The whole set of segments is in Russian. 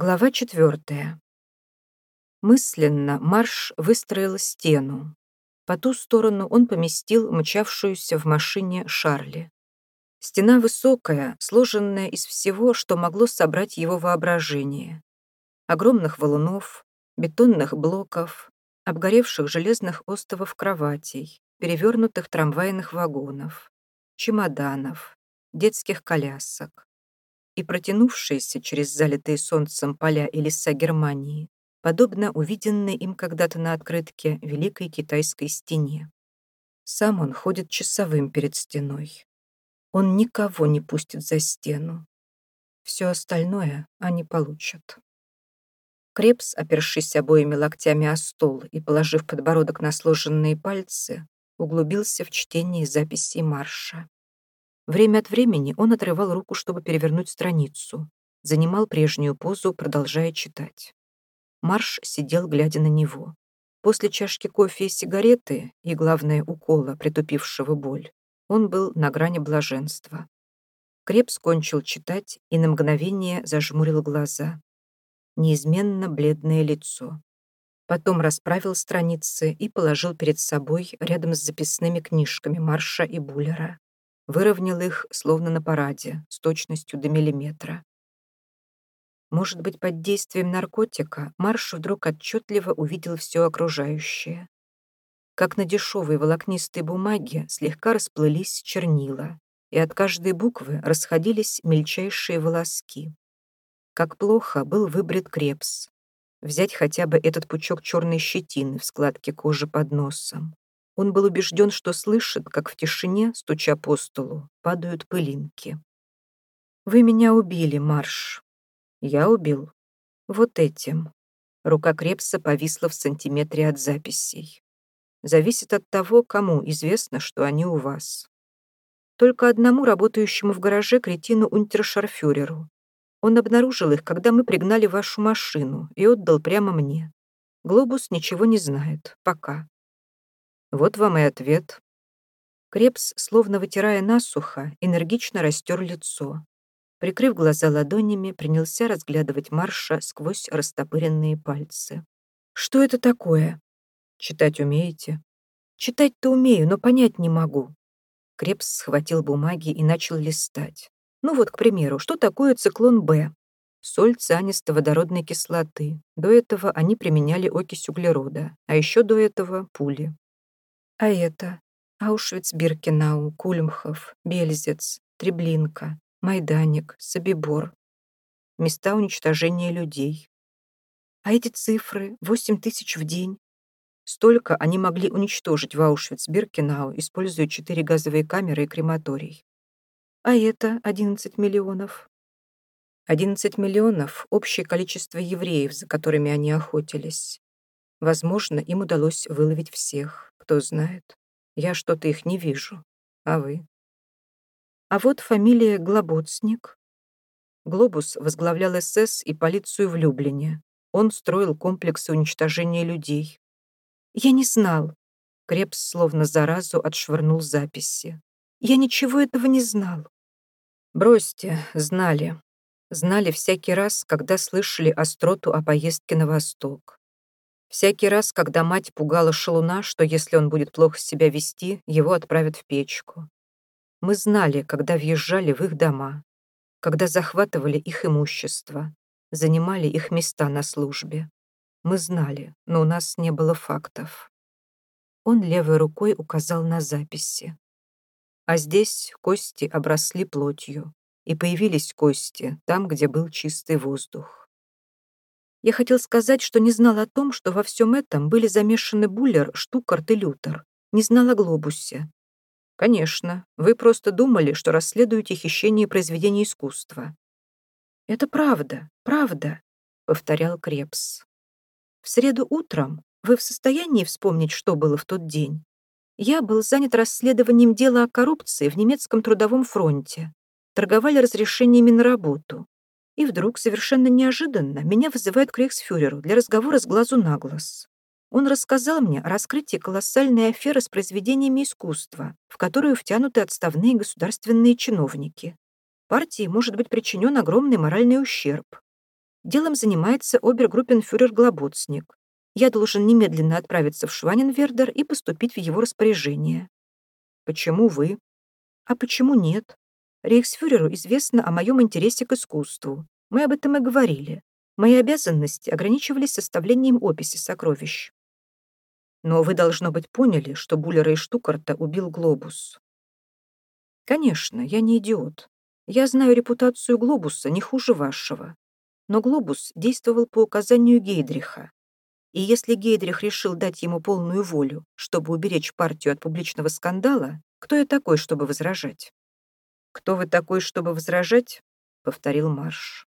Глава четвертая. Мысленно Марш выстроил стену. По ту сторону он поместил мчавшуюся в машине Шарли. Стена высокая, сложенная из всего, что могло собрать его воображение. Огромных валунов, бетонных блоков, обгоревших железных остовов кроватей, перевернутых трамвайных вагонов, чемоданов, детских колясок и протянувшиеся через залитые солнцем поля и леса Германии, подобно увиденной им когда-то на открытке Великой Китайской стене. Сам он ходит часовым перед стеной. Он никого не пустит за стену. Все остальное они получат. Крепс, опершись обоими локтями о стол и положив подбородок на сложенные пальцы, углубился в чтение записей марша. Время от времени он отрывал руку, чтобы перевернуть страницу, занимал прежнюю позу, продолжая читать. Марш сидел, глядя на него. После чашки кофе и сигареты, и, главное, укола, притупившего боль, он был на грани блаженства. Крепс кончил читать и на мгновение зажмурил глаза. Неизменно бледное лицо. Потом расправил страницы и положил перед собой рядом с записными книжками Марша и Буллера выровнял их, словно на параде, с точностью до миллиметра. Может быть, под действием наркотика Марш вдруг отчетливо увидел все окружающее. Как на дешевой волокнистой бумаге слегка расплылись чернила, и от каждой буквы расходились мельчайшие волоски. Как плохо был выбрит крепс. Взять хотя бы этот пучок черной щетины в складке кожи под носом. Он был убежден, что слышит, как в тишине, стуча по столу, падают пылинки. «Вы меня убили, Марш». «Я убил?» «Вот этим». Рука Крепса повисла в сантиметре от записей. «Зависит от того, кому известно, что они у вас. Только одному работающему в гараже кретину унтершарфюреру. Он обнаружил их, когда мы пригнали вашу машину, и отдал прямо мне. Глобус ничего не знает. Пока. Вот вам и ответ. Крепс, словно вытирая насухо, энергично растер лицо. Прикрыв глаза ладонями, принялся разглядывать Марша сквозь растопыренные пальцы. «Что это такое?» «Читать умеете?» «Читать-то умею, но понять не могу». Крепс схватил бумаги и начал листать. Ну вот, к примеру, что такое циклон Б? Соль цианистоводородной кислоты. До этого они применяли окись углерода, а еще до этого — пули. А это Аушвиц-Биркенау, Кульмхов, Бельзец, Треблинка, Майданик, Собибор. Места уничтожения людей. А эти цифры — 8 тысяч в день. Столько они могли уничтожить в Аушвиц-Биркенау, используя четыре газовые камеры и крематорий. А это 11 миллионов. 11 миллионов — общее количество евреев, за которыми они охотились. Возможно, им удалось выловить всех. Кто знает. Я что-то их не вижу. А вы? А вот фамилия Глоботсник. Глобус возглавлял СС и полицию в Люблине. Он строил комплексы уничтожения людей. Я не знал. Крепс словно заразу отшвырнул записи. Я ничего этого не знал. Бросьте, знали. Знали всякий раз, когда слышали остроту о поездке на восток. Всякий раз, когда мать пугала шалуна, что если он будет плохо себя вести, его отправят в печку. Мы знали, когда въезжали в их дома, когда захватывали их имущество, занимали их места на службе. Мы знали, но у нас не было фактов. Он левой рукой указал на записи. А здесь кости обросли плотью, и появились кости там, где был чистый воздух. Я хотел сказать, что не знал о том, что во всем этом были замешаны Буллер, Штукарт и Лютер. Не знал о глобусе. Конечно, вы просто думали, что расследуете хищение произведений искусства. Это правда, правда, повторял Крепс. В среду утром вы в состоянии вспомнить, что было в тот день? Я был занят расследованием дела о коррупции в немецком трудовом фронте. Торговали разрешениями на работу. И вдруг, совершенно неожиданно, меня вызывают к рейхсфюреру для разговора с глазу на глаз. Он рассказал мне о раскрытии колоссальной аферы с произведениями искусства, в которую втянуты отставные государственные чиновники. Партии может быть причинен огромный моральный ущерб. Делом занимается обергруппенфюрер Глоботсник. Я должен немедленно отправиться в Шваненвердер и поступить в его распоряжение. Почему вы? А почему нет? Рейхсфюреру известно о моем интересе к искусству. Мы об этом и говорили. Мои обязанности ограничивались составлением описи сокровищ. Но вы, должно быть, поняли, что Буллера и Штукарта убил Глобус. Конечно, я не идиот. Я знаю репутацию Глобуса не хуже вашего. Но Глобус действовал по указанию Гейдриха. И если Гейдрих решил дать ему полную волю, чтобы уберечь партию от публичного скандала, кто я такой, чтобы возражать? «Кто вы такой, чтобы возражать?» — повторил Марш.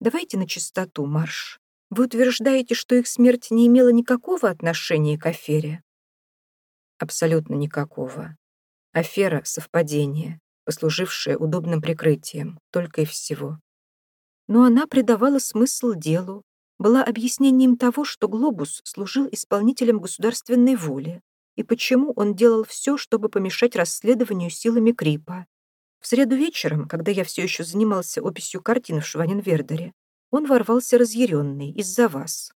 «Давайте на чистоту, Марш. Вы утверждаете, что их смерть не имела никакого отношения к афере?» «Абсолютно никакого. Афера — совпадение, послужившее удобным прикрытием, только и всего. Но она придавала смысл делу, была объяснением того, что глобус служил исполнителем государственной воли, и почему он делал все, чтобы помешать расследованию силами Крипа. В среду вечером, когда я все еще занимался описью картин в Шваненвердере, он ворвался разъяренный из-за вас.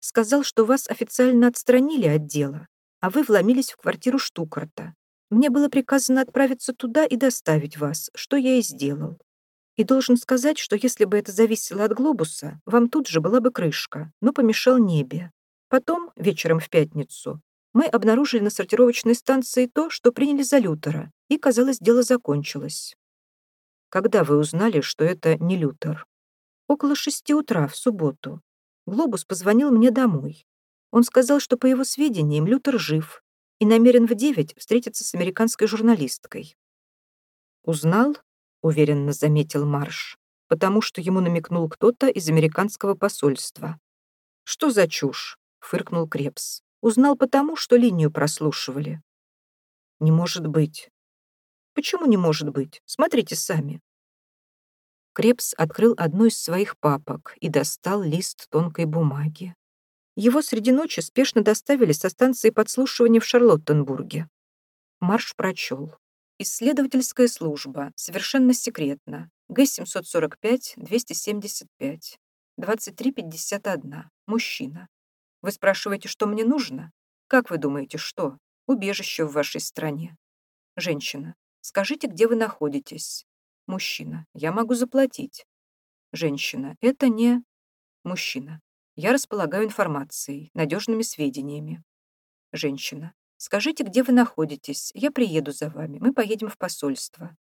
Сказал, что вас официально отстранили от дела, а вы вломились в квартиру Штукарта. Мне было приказано отправиться туда и доставить вас, что я и сделал. И должен сказать, что если бы это зависело от глобуса, вам тут же была бы крышка, но помешал небе. Потом, вечером в пятницу, мы обнаружили на сортировочной станции то, что приняли за Лютера, и, казалось, дело закончилось. Когда вы узнали, что это не Лютер? Около шести утра в субботу. Глобус позвонил мне домой. Он сказал, что, по его сведениям, Лютер жив и намерен в девять встретиться с американской журналисткой. «Узнал?» — уверенно заметил Марш, потому что ему намекнул кто-то из американского посольства. «Что за чушь?» — фыркнул Крепс. «Узнал потому, что линию прослушивали». «Не может быть». «Почему не может быть? Смотрите сами. Крепс открыл одну из своих папок и достал лист тонкой бумаги. Его среди ночи спешно доставили со станции подслушивания в Шарлоттенбурге. Марш прочел. Исследовательская служба. Совершенно секретно. Г-745-275. 2351. Мужчина. Вы спрашиваете, что мне нужно? Как вы думаете, что? Убежище в вашей стране. Женщина. Скажите, где вы находитесь? Мужчина. Я могу заплатить. Женщина. Это не... Мужчина. Я располагаю информацией, надежными сведениями. Женщина. Скажите, где вы находитесь. Я приеду за вами. Мы поедем в посольство.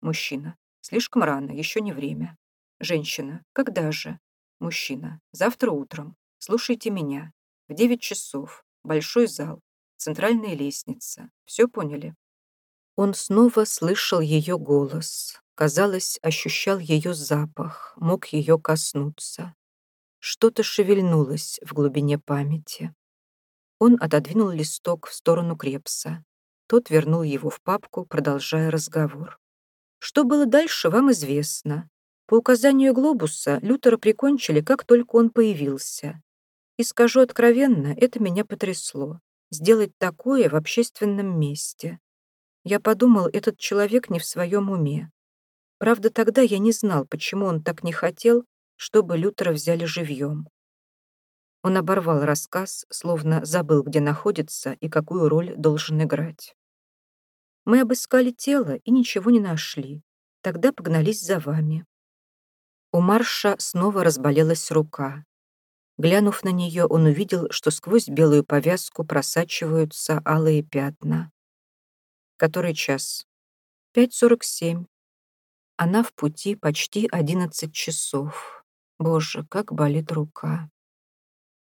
Мужчина. Слишком рано, еще не время. Женщина. Когда же? Мужчина. Завтра утром. Слушайте меня. В девять часов. Большой зал. Центральная лестница. Все поняли? Он снова слышал ее голос. Казалось, ощущал ее запах, мог ее коснуться. Что-то шевельнулось в глубине памяти. Он отодвинул листок в сторону Крепса. Тот вернул его в папку, продолжая разговор. Что было дальше, вам известно. По указанию Глобуса Лютера прикончили, как только он появился. И скажу откровенно, это меня потрясло. Сделать такое в общественном месте. Я подумал, этот человек не в своем уме. Правда, тогда я не знал, почему он так не хотел, чтобы Лютера взяли живьем. Он оборвал рассказ, словно забыл, где находится и какую роль должен играть. Мы обыскали тело и ничего не нашли. Тогда погнались за вами. У Марша снова разболелась рука. Глянув на нее, он увидел, что сквозь белую повязку просачиваются алые пятна. Который час? Пять сорок семь. Она в пути почти одиннадцать часов. Боже, как болит рука.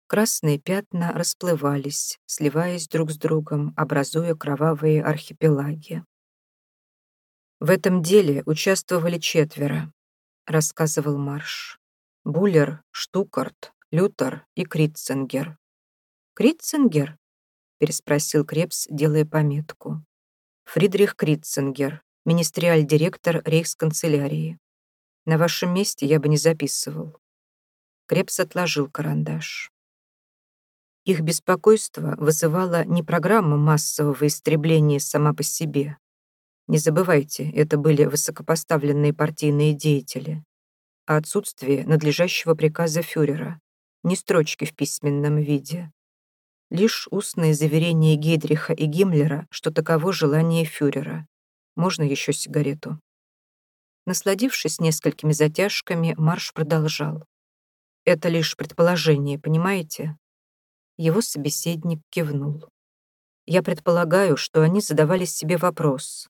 Красные пятна расплывались, сливаясь друг с другом, образуя кровавые архипелаги. «В этом деле участвовали четверо», — рассказывал Марш. Буллер, Штукарт, Лютер и Критцингер. «Критцингер?» — переспросил Крепс, делая пометку. «Фридрих Критцингер, министриаль-директор рейхсканцелярии. На вашем месте я бы не записывал. Крепс отложил карандаш. Их беспокойство вызывало не программа массового истребления сама по себе. Не забывайте, это были высокопоставленные партийные деятели, а отсутствие надлежащего приказа фюрера, ни строчки в письменном виде. Лишь устные заверения Гейдриха и Гиммлера, что таково желание фюрера. Можно еще сигарету? Насладившись несколькими затяжками, Марш продолжал. «Это лишь предположение, понимаете?» Его собеседник кивнул. «Я предполагаю, что они задавали себе вопрос,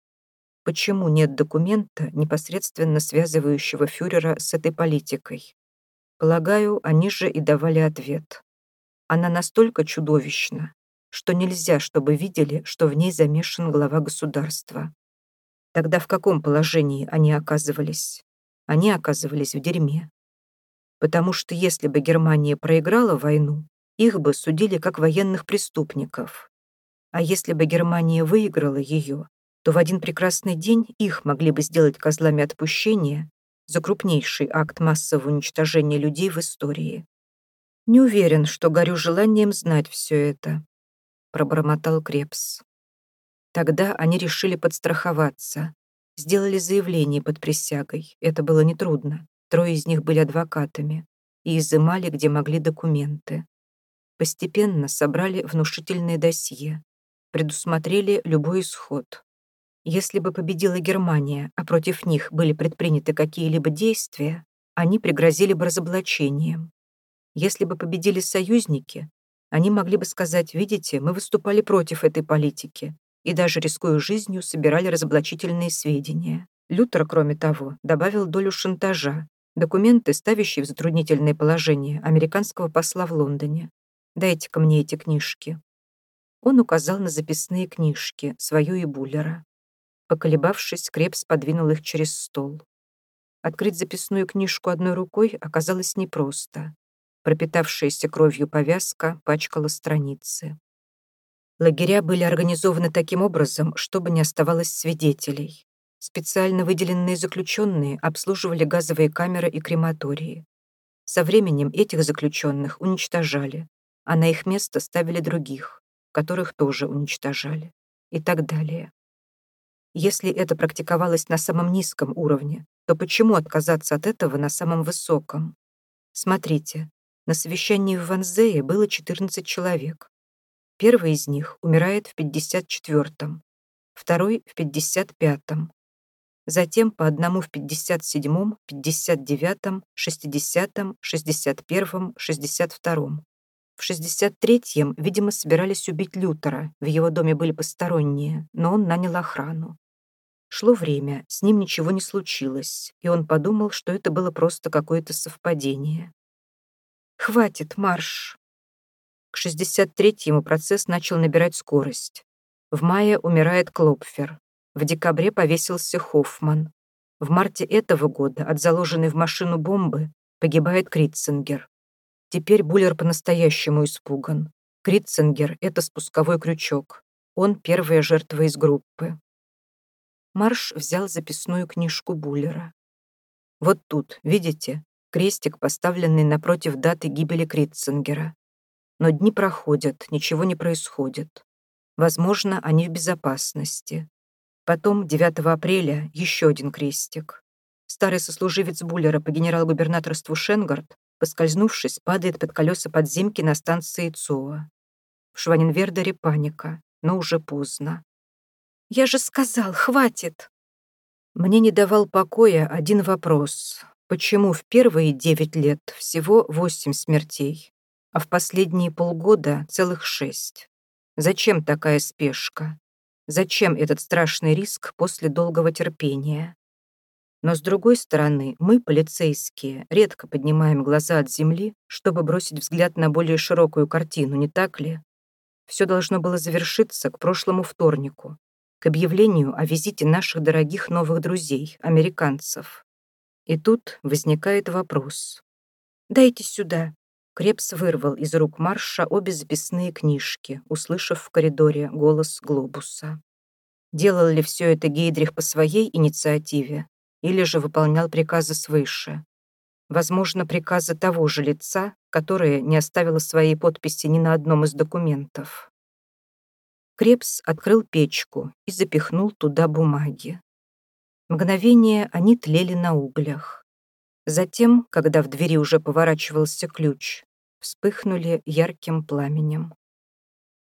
почему нет документа, непосредственно связывающего фюрера с этой политикой. Полагаю, они же и давали ответ. Она настолько чудовищна, что нельзя, чтобы видели, что в ней замешан глава государства. Тогда в каком положении они оказывались? Они оказывались в дерьме. Потому что если бы Германия проиграла войну, их бы судили как военных преступников. А если бы Германия выиграла ее, то в один прекрасный день их могли бы сделать козлами отпущения за крупнейший акт массового уничтожения людей в истории. «Не уверен, что горю желанием знать все это», — пробормотал Крепс. Тогда они решили подстраховаться. Сделали заявление под присягой. Это было нетрудно. Трое из них были адвокатами и изымали, где могли, документы. Постепенно собрали внушительные досье. Предусмотрели любой исход. Если бы победила Германия, а против них были предприняты какие-либо действия, они пригрозили бы разоблачением. Если бы победили союзники, они могли бы сказать, видите, мы выступали против этой политики, и даже, рискуя жизнью, собирали разоблачительные сведения. Лютер, кроме того, добавил долю шантажа, документы, ставящие в затруднительное положение американского посла в Лондоне. «Дайте-ка мне эти книжки». Он указал на записные книжки, свою и Буллера. Поколебавшись, Крепс подвинул их через стол. Открыть записную книжку одной рукой оказалось непросто. Пропитавшаяся кровью повязка пачкала страницы. Лагеря были организованы таким образом, чтобы не оставалось свидетелей. Специально выделенные заключенные обслуживали газовые камеры и крематории. Со временем этих заключенных уничтожали, а на их место ставили других, которых тоже уничтожали. И так далее. Если это практиковалось на самом низком уровне, то почему отказаться от этого на самом высоком? Смотрите, на совещании в Ванзее было 14 человек. Первый из них умирает в 54-м, второй — в 55-м, затем по одному в 57-м, 59-м, 60-м, 61-м, 62-м. В 63-м, видимо, собирались убить Лютера, в его доме были посторонние, но он нанял охрану. Шло время, с ним ничего не случилось, и он подумал, что это было просто какое-то совпадение. «Хватит, марш!» К 63-му процесс начал набирать скорость. В мае умирает Клопфер. В декабре повесился Хоффман. В марте этого года от заложенной в машину бомбы погибает Критцингер. Теперь Буллер по-настоящему испуган. Критцингер — это спусковой крючок. Он первая жертва из группы. Марш взял записную книжку Буллера. Вот тут, видите, крестик, поставленный напротив даты гибели Критцингера. Но дни проходят, ничего не происходит. Возможно, они в безопасности. Потом, 9 апреля, еще один крестик. Старый сослуживец Буллера по генерал-губернаторству Шенгард, поскользнувшись, падает под колеса подземки на станции ЦОА. В Шваненвердере паника, но уже поздно. «Я же сказал, хватит!» Мне не давал покоя один вопрос. Почему в первые девять лет всего восемь смертей? а в последние полгода целых шесть. Зачем такая спешка? Зачем этот страшный риск после долгого терпения? Но с другой стороны, мы, полицейские, редко поднимаем глаза от земли, чтобы бросить взгляд на более широкую картину, не так ли? Все должно было завершиться к прошлому вторнику, к объявлению о визите наших дорогих новых друзей, американцев. И тут возникает вопрос. «Дайте сюда», Крепс вырвал из рук Марша обе записные книжки, услышав в коридоре голос Глобуса. Делал ли все это Гейдрих по своей инициативе или же выполнял приказы свыше? Возможно, приказы того же лица, которое не оставило своей подписи ни на одном из документов. Крепс открыл печку и запихнул туда бумаги. Мгновение они тлели на углях. Затем, когда в двери уже поворачивался ключ, вспыхнули ярким пламенем.